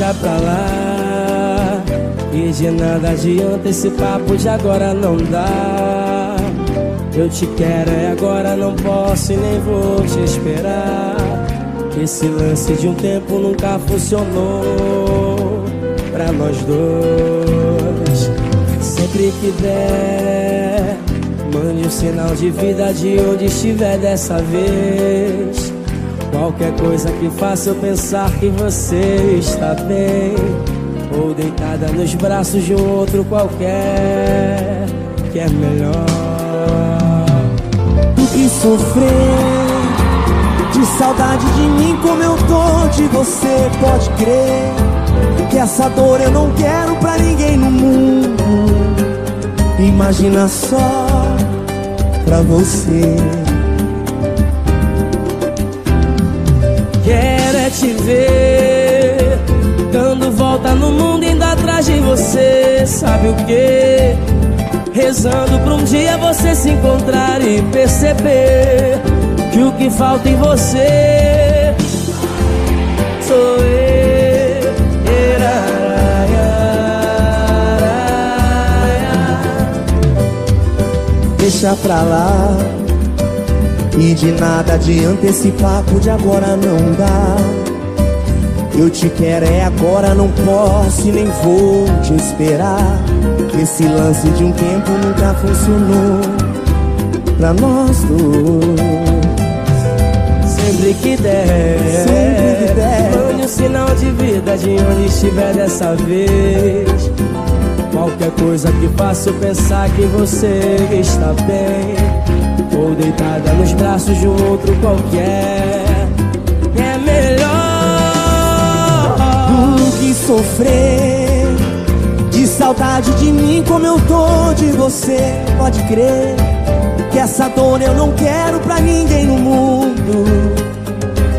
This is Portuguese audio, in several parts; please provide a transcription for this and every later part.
deixa pra lá. E de nada adianta esse papo de agora não dá. Eu te quero é agora, não posso e nem vou te esperar. Esse lance de um tempo nunca funcionou pra nós dois. Sempre que der, mande um sinal de vida de onde estiver dessa vez. Qualquer coisa que faça eu pensar que você está bem. Ou deitada nos braços de um outro qualquer Que é melhor. Do que sofrer De saudade de mim como eu tô de você Pode crer. Que essa dor eu não quero pra ninguém no mundo. Imagina só pra você te ver. Dando volta no mundo indo atrás de você Sabe o que? Rezando pra um dia você se encontrar e perceber Que o que falta em você Sou eu. Deixa pra lá e de nada adianta esse papo de agora não dá Eu te quero é agora, não posso e nem vou te esperar. Esse lance de um tempo nunca funcionou Pra nós dois. Sempre que der, Sempre que der. Mande um sinal de vida de onde estiver dessa vez Qualquer coisa que faça eu pensar que você está bem. Ou deitada nos braços de um outro qualquer. É melhor Do que sofrer. De saudade de mim como eu tô de você. Pode crer Que essa dor eu não quero pra ninguém no mundo.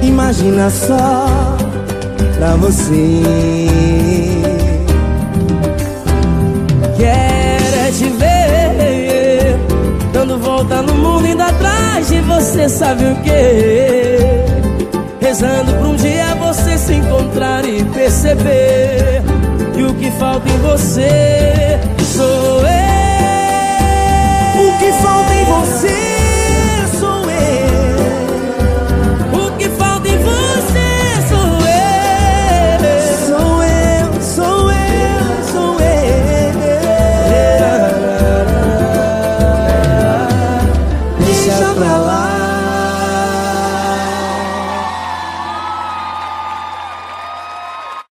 Imagina só pra você Quero é te ver. Dando volta no mundo indo atrás de você sabe o que Rezando pra um dia você se encontrar e perceber Que o que falta em você sou eu